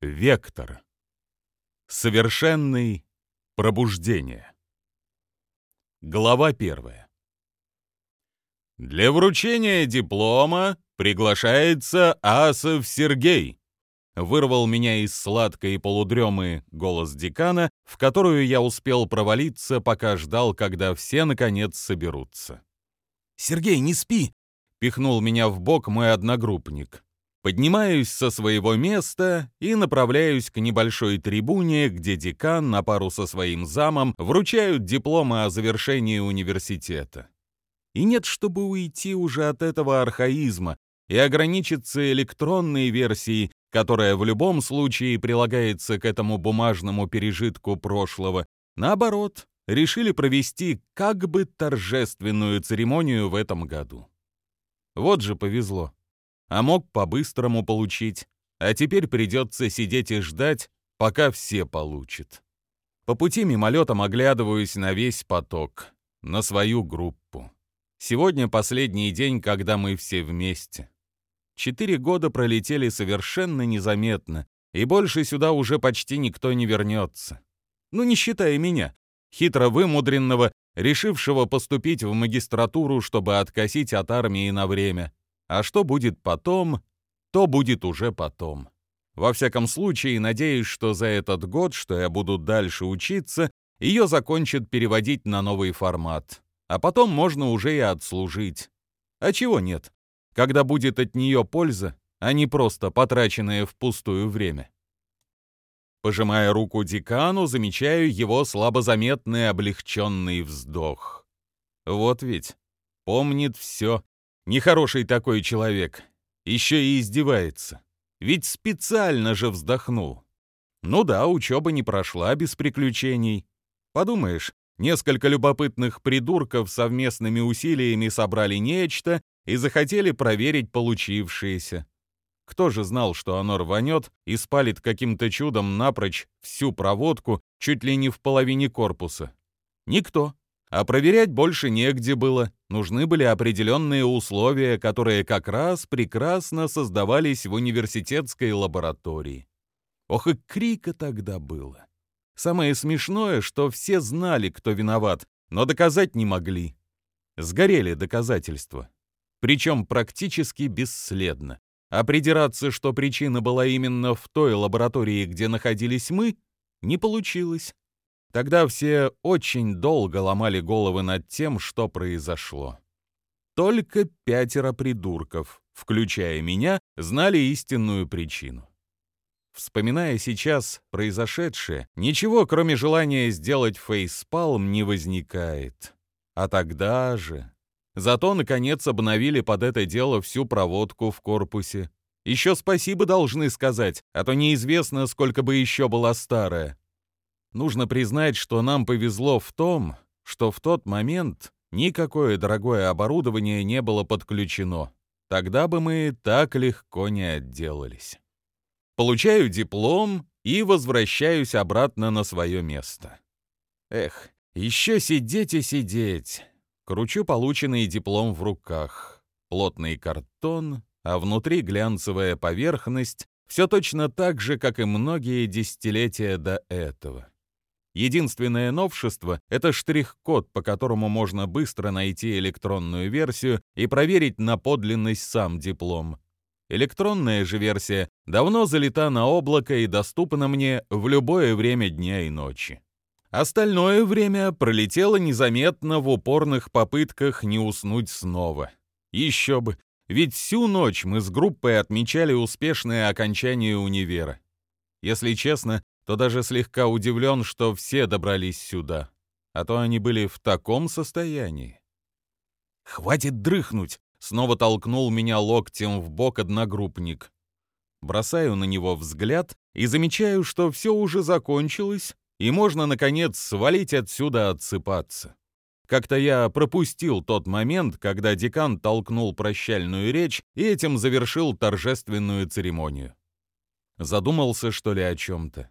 Вектор. Совершенный пробуждение. Глава первая. Для вручения диплома приглашается Асов Сергей. Вырвал меня из сладкой полудремы голос декана, в которую я успел провалиться, пока ждал, когда все наконец соберутся. «Сергей, не спи!» — пихнул меня в бок мой одногруппник. Поднимаюсь со своего места и направляюсь к небольшой трибуне, где декан на пару со своим замом вручают дипломы о завершении университета. И нет, чтобы уйти уже от этого архаизма и ограничиться электронной версией, которая в любом случае прилагается к этому бумажному пережитку прошлого. Наоборот, решили провести как бы торжественную церемонию в этом году. Вот же повезло а мог по-быстрому получить, а теперь придется сидеть и ждать, пока все получат. По пути мимолетом оглядываюсь на весь поток, на свою группу. Сегодня последний день, когда мы все вместе. Четыре года пролетели совершенно незаметно, и больше сюда уже почти никто не вернется. Ну, не считая меня, хитро вымудренного, решившего поступить в магистратуру, чтобы откосить от армии на время. А что будет потом, то будет уже потом. Во всяком случае, надеюсь, что за этот год, что я буду дальше учиться, ее закончат переводить на новый формат. А потом можно уже и отслужить. А чего нет? Когда будет от нее польза, а не просто потраченное впустую время. Пожимая руку декану, замечаю его слабозаметный облегченный вздох. Вот ведь, помнит все, Нехороший такой человек. Еще и издевается. Ведь специально же вздохнул. Ну да, учеба не прошла без приключений. Подумаешь, несколько любопытных придурков совместными усилиями собрали нечто и захотели проверить получившееся. Кто же знал, что оно рванет и спалит каким-то чудом напрочь всю проводку чуть ли не в половине корпуса? Никто. А проверять больше негде было. Нужны были определенные условия, которые как раз прекрасно создавались в университетской лаборатории. Ох и крика тогда было. Самое смешное, что все знали, кто виноват, но доказать не могли. Сгорели доказательства. Причем практически бесследно. А придираться, что причина была именно в той лаборатории, где находились мы, не получилось. Тогда все очень долго ломали головы над тем, что произошло. Только пятеро придурков, включая меня, знали истинную причину. Вспоминая сейчас произошедшее, ничего, кроме желания сделать фейспалм, не возникает. А тогда же... Зато, наконец, обновили под это дело всю проводку в корпусе. Еще спасибо должны сказать, а то неизвестно, сколько бы еще была старая. Нужно признать, что нам повезло в том, что в тот момент никакое дорогое оборудование не было подключено. Тогда бы мы так легко не отделались. Получаю диплом и возвращаюсь обратно на свое место. Эх, еще сидеть и сидеть. Кручу полученный диплом в руках. Плотный картон, а внутри глянцевая поверхность, все точно так же, как и многие десятилетия до этого. Единственное новшество — это штрих-код, по которому можно быстро найти электронную версию и проверить на подлинность сам диплом. Электронная же версия давно залита на облако и доступна мне в любое время дня и ночи. Остальное время пролетело незаметно в упорных попытках не уснуть снова. Еще бы, ведь всю ночь мы с группой отмечали успешное окончание универа. Если честно, то даже слегка удивлен, что все добрались сюда, а то они были в таком состоянии. «Хватит дрыхнуть!» — снова толкнул меня локтем в бок одногруппник. Бросаю на него взгляд и замечаю, что все уже закончилось, и можно, наконец, свалить отсюда отсыпаться. Как-то я пропустил тот момент, когда декан толкнул прощальную речь и этим завершил торжественную церемонию. Задумался, что ли, о чем-то.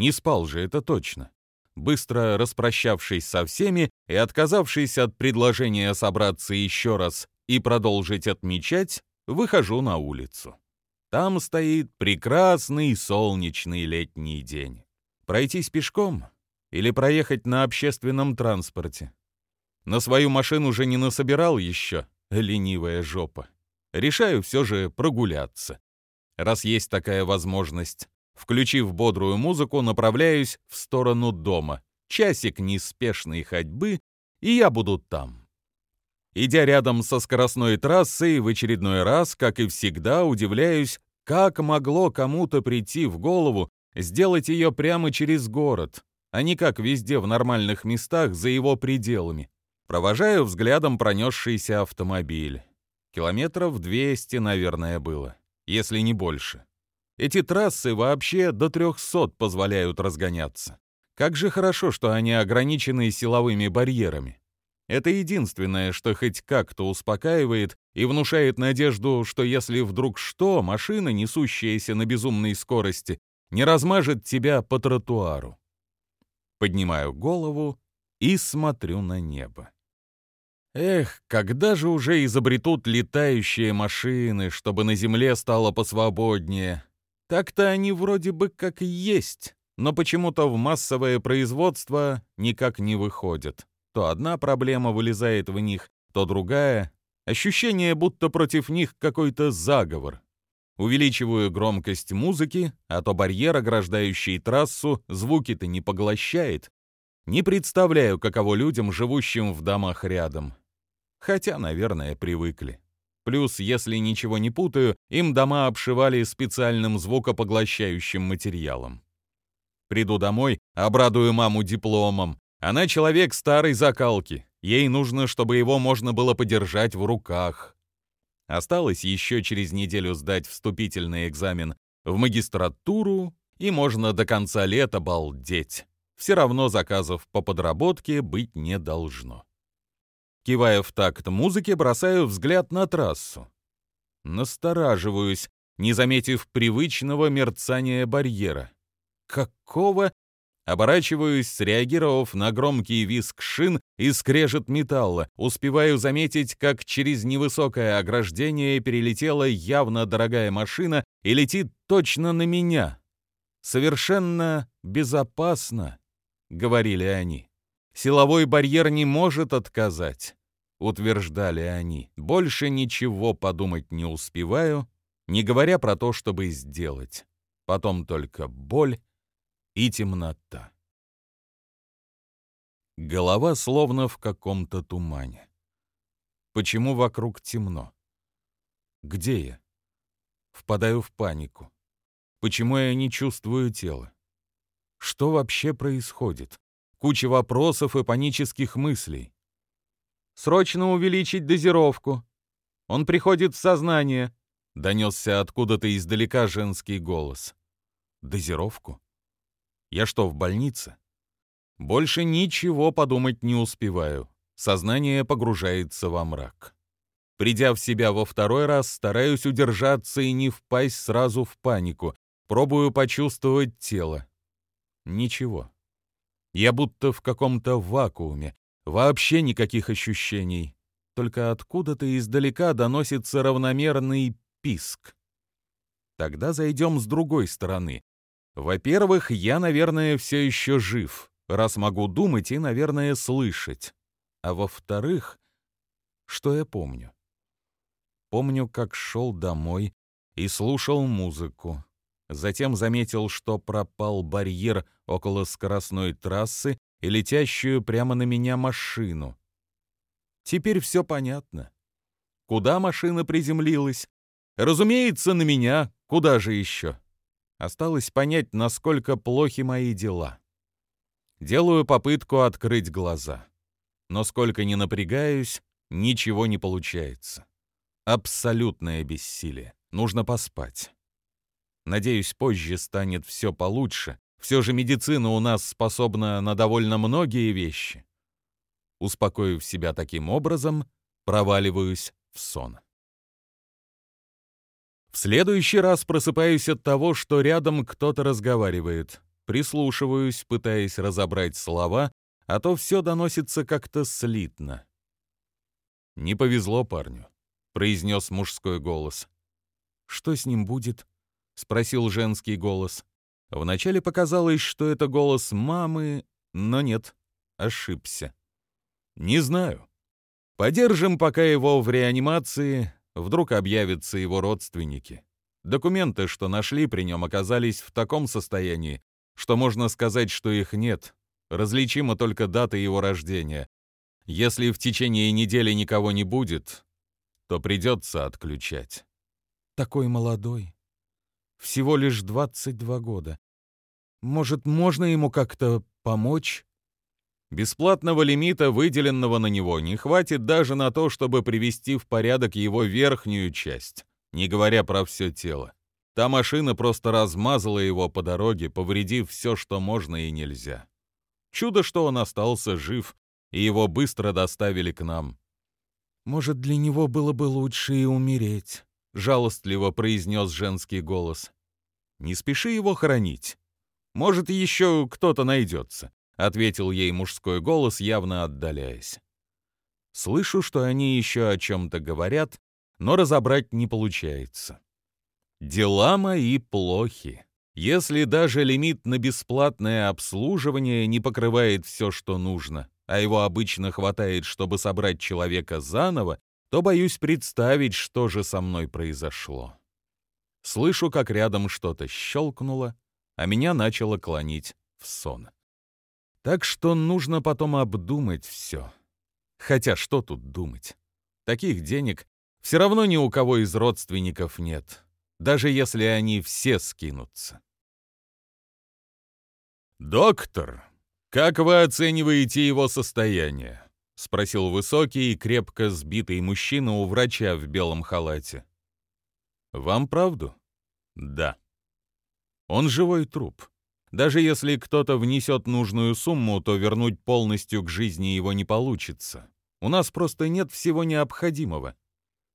Не спал же, это точно. Быстро распрощавшись со всеми и отказавшись от предложения собраться еще раз и продолжить отмечать, выхожу на улицу. Там стоит прекрасный солнечный летний день. Пройтись пешком или проехать на общественном транспорте? На свою машину уже не насобирал еще, ленивая жопа. Решаю все же прогуляться. Раз есть такая возможность, включив бодрую музыку, направляюсь в сторону дома. Часик неспешной ходьбы, и я буду там. Идя рядом со скоростной трассой, в очередной раз, как и всегда, удивляюсь, как могло кому-то прийти в голову сделать ее прямо через город, а не как везде в нормальных местах за его пределами. Провожаю взглядом пронесшийся автомобиль. Километров 200, наверное, было, если не больше. Эти трассы вообще до 300 позволяют разгоняться. Как же хорошо, что они ограничены силовыми барьерами. Это единственное, что хоть как-то успокаивает и внушает надежду, что если вдруг что, машина, несущаяся на безумной скорости, не размажет тебя по тротуару. Поднимаю голову и смотрю на небо. Эх, когда же уже изобретут летающие машины, чтобы на земле стало посвободнее? Так-то они вроде бы как есть, но почему-то в массовое производство никак не выходят. То одна проблема вылезает в них, то другая. Ощущение, будто против них какой-то заговор. Увеличиваю громкость музыки, а то барьер, ограждающий трассу, звуки-то не поглощает. Не представляю, каково людям, живущим в домах рядом. Хотя, наверное, привыкли. Плюс, если ничего не путаю, им дома обшивали специальным звукопоглощающим материалом. Приду домой, обрадую маму дипломом, она человек старой закалки. Ей нужно, чтобы его можно было подержать в руках. Осталось еще через неделю сдать вступительный экзамен в магистратуру, и можно до конца лета балдеть. Все равно заказов по подработке быть не должно. Кивая в такт музыки, бросаю взгляд на трассу. Настораживаюсь, не заметив привычного мерцания барьера. Какого Оборачиваюсь, среагировав на громкий визг шин и скрежет металла. Успеваю заметить, как через невысокое ограждение перелетела явно дорогая машина и летит точно на меня. «Совершенно безопасно», — говорили они. «Силовой барьер не может отказать», — утверждали они. «Больше ничего подумать не успеваю, не говоря про то, чтобы сделать. Потом только боль и темнота. Голова словно в каком-то тумане. Почему вокруг темно? Где я? Впадаю в панику. Почему я не чувствую тела? Что вообще происходит? Куча вопросов и панических мыслей. «Срочно увеличить дозировку. Он приходит в сознание», — донесся откуда-то издалека женский голос. «Дозировку? Я что, в больнице? Больше ничего подумать не успеваю. Сознание погружается во мрак. Придя в себя во второй раз, стараюсь удержаться и не впасть сразу в панику. Пробую почувствовать тело. Ничего. Я будто в каком-то вакууме. Вообще никаких ощущений. Только откуда-то издалека доносится равномерный писк. Тогда зайдем с другой стороны. Во-первых, я, наверное, все еще жив, раз могу думать и, наверное, слышать. А во-вторых, что я помню? Помню, как шел домой и слушал музыку. Затем заметил, что пропал барьер около скоростной трассы и летящую прямо на меня машину. Теперь все понятно. Куда машина приземлилась? Разумеется, на меня. Куда же еще? Осталось понять, насколько плохи мои дела. Делаю попытку открыть глаза. Но сколько ни напрягаюсь, ничего не получается. Абсолютное бессилие. Нужно поспать. Надеюсь, позже станет все получше. Все же медицина у нас способна на довольно многие вещи. Успокоив себя таким образом, проваливаюсь в сон. В следующий раз просыпаюсь от того, что рядом кто-то разговаривает. Прислушиваюсь, пытаясь разобрать слова, а то все доносится как-то слитно. «Не повезло парню», — произнес мужской голос. «Что с ним будет?» — спросил женский голос. Вначале показалось, что это голос мамы, но нет, ошибся. «Не знаю. Подержим пока его в реанимации, вдруг объявятся его родственники. Документы, что нашли при нем, оказались в таком состоянии, что можно сказать, что их нет. Различима только дата его рождения. Если в течение недели никого не будет, то придется отключать. Такой молодой. Всего лишь 22 года. Может, можно ему как-то помочь? Бесплатного лимита, выделенного на него, не хватит даже на то, чтобы привести в порядок его верхнюю часть, не говоря про все тело. Та машина просто размазала его по дороге, повредив все, что можно и нельзя. Чудо, что он остался жив, и его быстро доставили к нам. «Может, для него было бы лучше и умереть», — жалостливо произнес женский голос. «Не спеши его хоронить. Может, еще кто-то найдется ответил ей мужской голос, явно отдаляясь. Слышу, что они еще о чем-то говорят, но разобрать не получается. Дела мои плохи. Если даже лимит на бесплатное обслуживание не покрывает все, что нужно, а его обычно хватает, чтобы собрать человека заново, то боюсь представить, что же со мной произошло. Слышу, как рядом что-то щелкнуло, а меня начало клонить в сон. Так что нужно потом обдумать все. Хотя что тут думать? Таких денег все равно ни у кого из родственников нет, даже если они все скинутся. «Доктор, как вы оцениваете его состояние?» — спросил высокий и крепко сбитый мужчина у врача в белом халате. «Вам правду?» «Да». «Он живой труп. Даже если кто-то внесет нужную сумму, то вернуть полностью к жизни его не получится. У нас просто нет всего необходимого.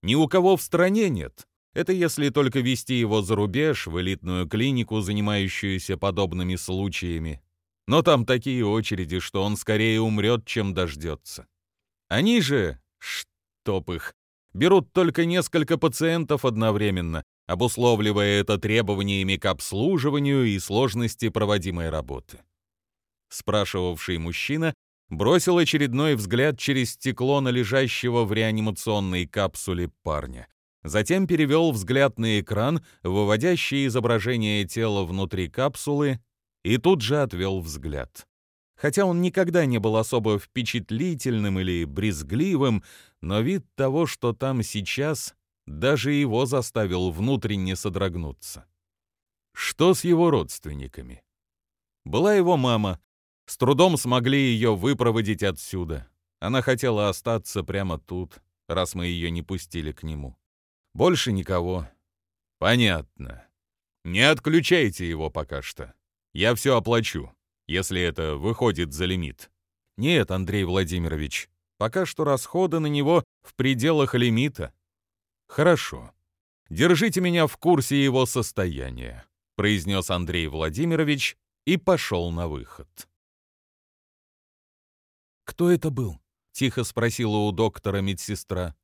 Ни у кого в стране нет. Это если только вести его за рубеж, в элитную клинику, занимающуюся подобными случаями. Но там такие очереди, что он скорее умрет, чем дождется. Они же, чтоб их, берут только несколько пациентов одновременно, обусловливая это требованиями к обслуживанию и сложности проводимой работы. Спрашивавший мужчина бросил очередной взгляд через стекло на лежащего в реанимационной капсуле парня. Затем перевел взгляд на экран, выводящий изображение тела внутри капсулы, и тут же отвел взгляд. Хотя он никогда не был особо впечатлительным или брезгливым, но вид того, что там сейчас, даже его заставил внутренне содрогнуться. Что с его родственниками? Была его мама. С трудом смогли ее выпроводить отсюда. Она хотела остаться прямо тут, раз мы ее не пустили к нему. Больше никого. Понятно. Не отключайте его пока что. Я все оплачу, если это выходит за лимит. Нет, Андрей Владимирович, пока что расходы на него в пределах лимита. «Хорошо. Держите меня в курсе его состояния», — произнес Андрей Владимирович и пошел на выход. «Кто это был?» — тихо спросила у доктора медсестра.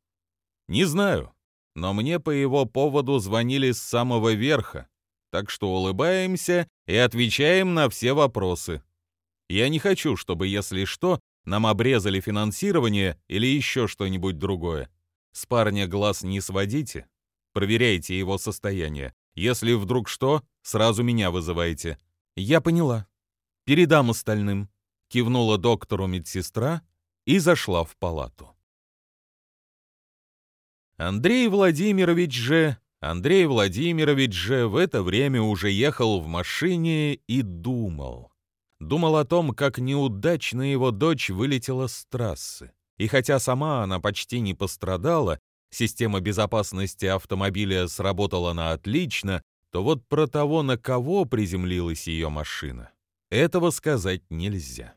«Не знаю, но мне по его поводу звонили с самого верха, так что улыбаемся и отвечаем на все вопросы. Я не хочу, чтобы, если что, нам обрезали финансирование или еще что-нибудь другое. С парня глаз не сводите, проверяйте его состояние. Если вдруг что, сразу меня вызывайте. Я поняла. Передам остальным. Кивнула доктору медсестра и зашла в палату. Андрей Владимирович же... Андрей Владимирович же в это время уже ехал в машине и думал. Думал о том, как неудачно его дочь вылетела с трассы. И хотя сама она почти не пострадала, система безопасности автомобиля сработала на отлично, то вот про того, на кого приземлилась ее машина, этого сказать нельзя.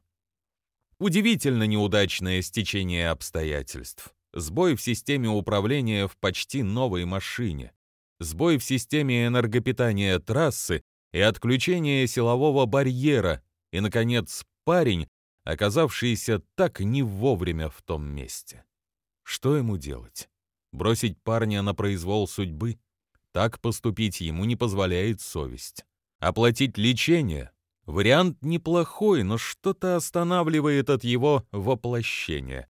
Удивительно неудачное стечение обстоятельств. Сбой в системе управления в почти новой машине, сбой в системе энергопитания трассы и отключение силового барьера, и, наконец, парень, оказавшийся так не вовремя в том месте. Что ему делать? Бросить парня на произвол судьбы? Так поступить ему не позволяет совесть. Оплатить лечение — вариант неплохой, но что-то останавливает от его воплощения.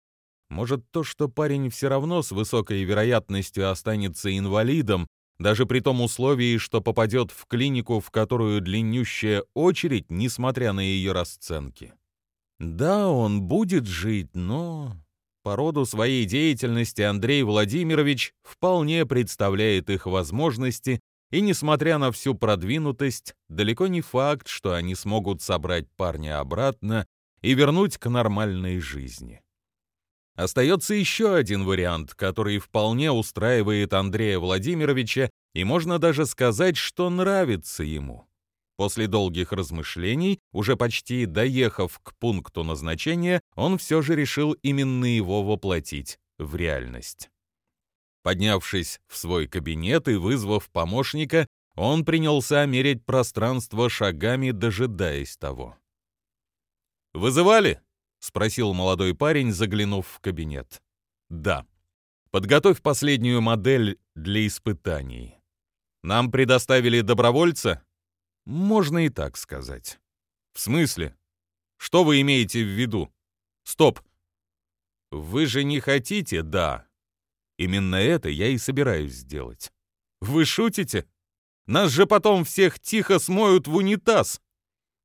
Может, то, что парень все равно с высокой вероятностью останется инвалидом, даже при том условии, что попадет в клинику, в которую длиннющая очередь, несмотря на ее расценки. Да, он будет жить, но... По роду своей деятельности Андрей Владимирович вполне представляет их возможности, и, несмотря на всю продвинутость, далеко не факт, что они смогут собрать парня обратно и вернуть к нормальной жизни. Остается еще один вариант, который вполне устраивает Андрея Владимировича, и можно даже сказать, что нравится ему. После долгих размышлений, уже почти доехав к пункту назначения, он все же решил именно его воплотить в реальность. Поднявшись в свой кабинет и вызвав помощника, он принялся мерить пространство шагами, дожидаясь того. «Вызывали?» — спросил молодой парень, заглянув в кабинет. «Да. Подготовь последнюю модель для испытаний. Нам предоставили добровольца?» «Можно и так сказать». «В смысле? Что вы имеете в виду?» «Стоп! Вы же не хотите, да?» «Именно это я и собираюсь сделать». «Вы шутите? Нас же потом всех тихо смоют в унитаз!»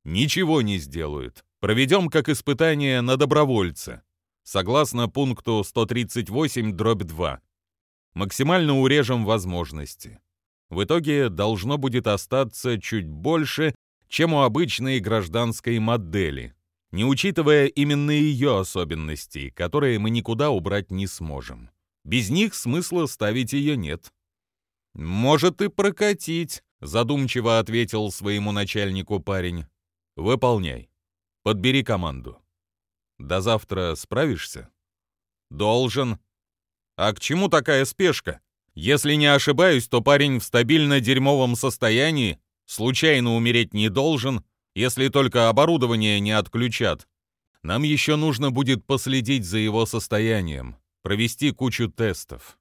«Ничего не сделают проведем как испытание на добровольца, согласно пункту 138-2. Максимально урежем возможности. В итоге должно будет остаться чуть больше, чем у обычной гражданской модели, не учитывая именно ее особенностей, которые мы никуда убрать не сможем. Без них смысла ставить ее нет. «Может и прокатить», — задумчиво ответил своему начальнику парень. «Выполняй». Подбери команду. До завтра справишься? Должен. А к чему такая спешка? Если не ошибаюсь, то парень в стабильно дерьмовом состоянии, случайно умереть не должен, если только оборудование не отключат. Нам еще нужно будет последить за его состоянием, провести кучу тестов.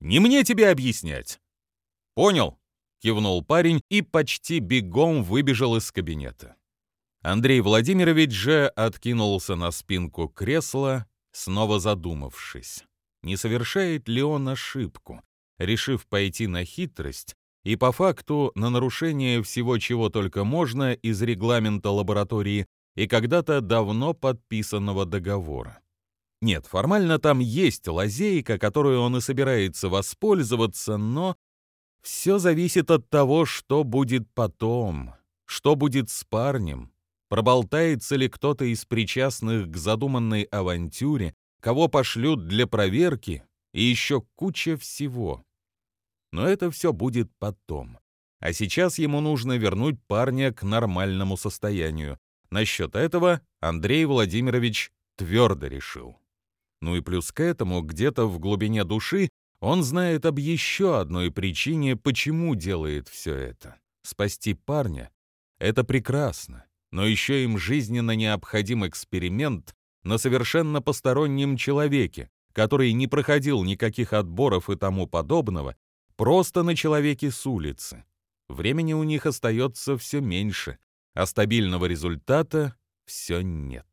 Не мне тебе объяснять. Понял? Кивнул парень и почти бегом выбежал из кабинета. Андрей Владимирович же откинулся на спинку кресла, снова задумавшись, не совершает ли он ошибку, решив пойти на хитрость и по факту на нарушение всего, чего только можно из регламента лаборатории и когда-то давно подписанного договора. Нет, формально там есть лазейка, которую он и собирается воспользоваться, но все зависит от того, что будет потом, что будет с парнем, Проболтается ли кто-то из причастных к задуманной авантюре, кого пошлют для проверки и еще куча всего. Но это все будет потом. А сейчас ему нужно вернуть парня к нормальному состоянию. Насчет этого Андрей Владимирович твердо решил. Ну и плюс к этому, где-то в глубине души, он знает об еще одной причине, почему делает все это. Спасти парня — это прекрасно но еще им жизненно необходим эксперимент на совершенно постороннем человеке, который не проходил никаких отборов и тому подобного, просто на человеке с улицы. Времени у них остается все меньше, а стабильного результата все нет.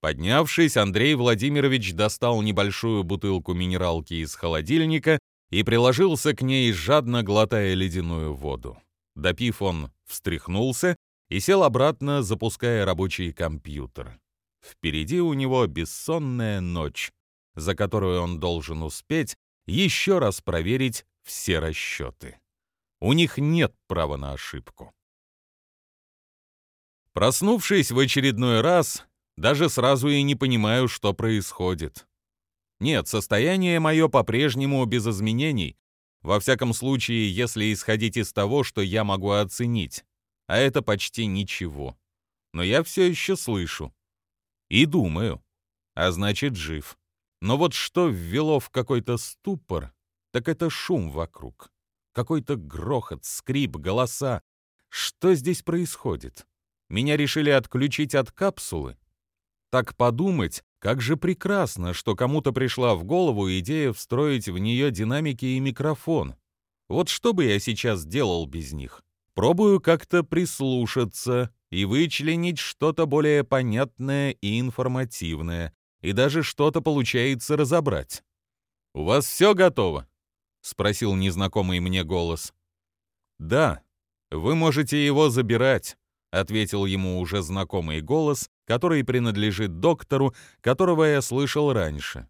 Поднявшись, Андрей Владимирович достал небольшую бутылку минералки из холодильника и приложился к ней, жадно глотая ледяную воду. Допив, он встряхнулся и сел обратно, запуская рабочий компьютер. Впереди у него бессонная ночь, за которую он должен успеть еще раз проверить все расчеты. У них нет права на ошибку. Проснувшись в очередной раз, даже сразу и не понимаю, что происходит. Нет, состояние мое по-прежнему без изменений, во всяком случае, если исходить из того, что я могу оценить а это почти ничего. Но я все еще слышу. И думаю. А значит, жив. Но вот что ввело в какой-то ступор, так это шум вокруг. Какой-то грохот, скрип, голоса. Что здесь происходит? Меня решили отключить от капсулы? Так подумать, как же прекрасно, что кому-то пришла в голову идея встроить в нее динамики и микрофон. Вот что бы я сейчас делал без них? Пробую как-то прислушаться и вычленить что-то более понятное и информативное, и даже что-то получается разобрать. «У вас все готово?» — спросил незнакомый мне голос. «Да, вы можете его забирать», — ответил ему уже знакомый голос, который принадлежит доктору, которого я слышал раньше.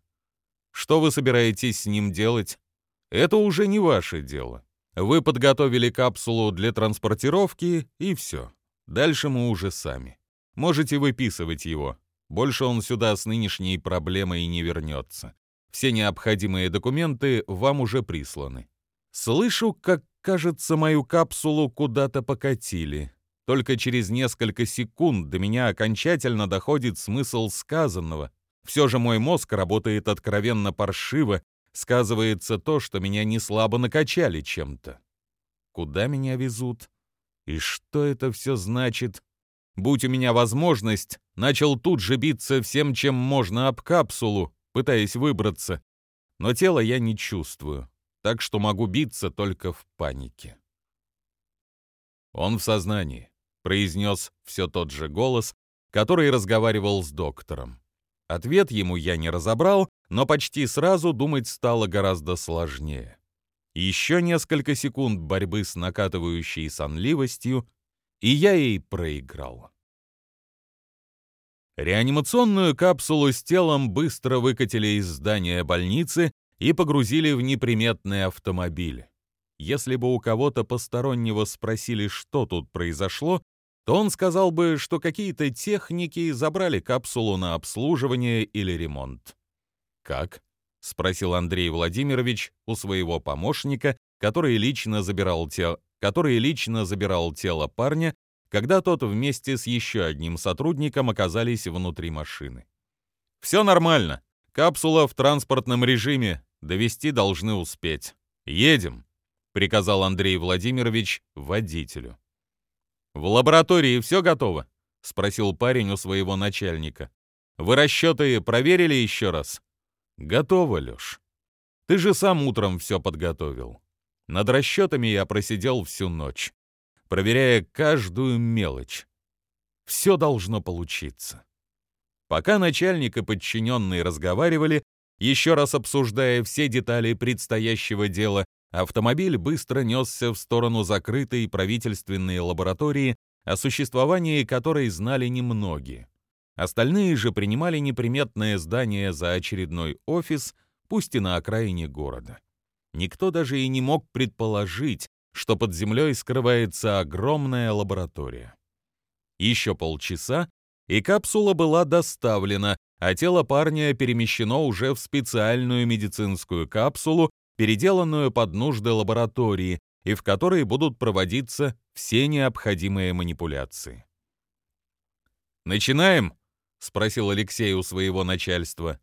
«Что вы собираетесь с ним делать? Это уже не ваше дело. Вы подготовили капсулу для транспортировки, и все. Дальше мы уже сами. Можете выписывать его. Больше он сюда с нынешней проблемой не вернется. Все необходимые документы вам уже присланы. Слышу, как, кажется, мою капсулу куда-то покатили. Только через несколько секунд до меня окончательно доходит смысл сказанного. Все же мой мозг работает откровенно паршиво, сказывается то, что меня не слабо накачали чем-то. Куда меня везут? И что это все значит? Будь у меня возможность, начал тут же биться всем, чем можно об капсулу, пытаясь выбраться. Но тело я не чувствую, так что могу биться только в панике. Он в сознании, произнес все тот же голос, который разговаривал с доктором. Ответ ему я не разобрал, но почти сразу думать стало гораздо сложнее. Еще несколько секунд борьбы с накатывающей сонливостью, и я ей проиграл. Реанимационную капсулу с телом быстро выкатили из здания больницы и погрузили в неприметный автомобиль. Если бы у кого-то постороннего спросили, что тут произошло, то он сказал бы, что какие-то техники забрали капсулу на обслуживание или ремонт. «Как?» — спросил Андрей Владимирович у своего помощника, который лично забирал, те... который лично забирал тело парня, когда тот вместе с еще одним сотрудником оказались внутри машины. «Все нормально. Капсула в транспортном режиме. Довести должны успеть. Едем», — приказал Андрей Владимирович водителю. «В лаборатории все готово?» — спросил парень у своего начальника. «Вы расчеты проверили еще раз?» Готово, Лёш. Ты же сам утром все подготовил. Над расчетами я просидел всю ночь, проверяя каждую мелочь. Все должно получиться. Пока начальник и подчиненные разговаривали, еще раз обсуждая все детали предстоящего дела, автомобиль быстро несся в сторону закрытой правительственной лаборатории, о существовании которой знали немногие. Остальные же принимали неприметное здание за очередной офис, пусть и на окраине города. Никто даже и не мог предположить, что под землей скрывается огромная лаборатория. Еще полчаса, и капсула была доставлена, а тело парня перемещено уже в специальную медицинскую капсулу, переделанную под нужды лаборатории, и в которой будут проводиться все необходимые манипуляции. «Начинаем?» — спросил Алексей у своего начальства.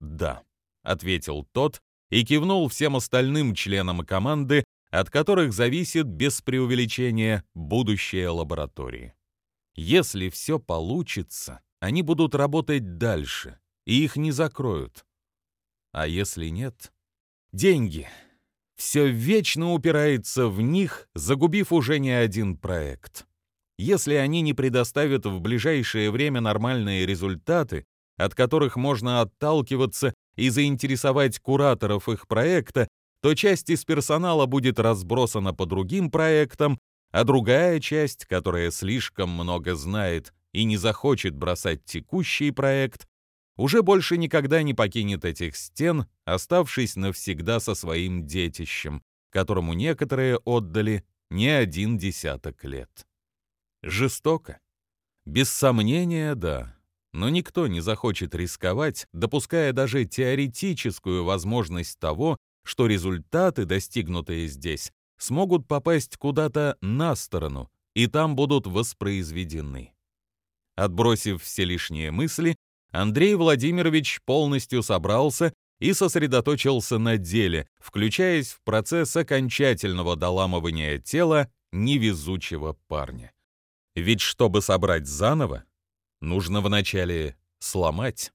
«Да», — ответил тот и кивнул всем остальным членам команды, от которых зависит без преувеличения будущее лаборатории. Если все получится, они будут работать дальше, и их не закроют. А если нет? Деньги. Все вечно упирается в них, загубив уже не один проект. Если они не предоставят в ближайшее время нормальные результаты, от которых можно отталкиваться и заинтересовать кураторов их проекта, то часть из персонала будет разбросана по другим проектам, а другая часть, которая слишком много знает и не захочет бросать текущий проект, уже больше никогда не покинет этих стен, оставшись навсегда со своим детищем, которому некоторые отдали не один десяток лет. Жестоко? Без сомнения, да. Но никто не захочет рисковать, допуская даже теоретическую возможность того, что результаты, достигнутые здесь, смогут попасть куда-то на сторону, и там будут воспроизведены. Отбросив все лишние мысли, Андрей Владимирович полностью собрался и сосредоточился на деле, включаясь в процесс окончательного доламывания тела невезучего парня. Ведь чтобы собрать заново, нужно вначале сломать.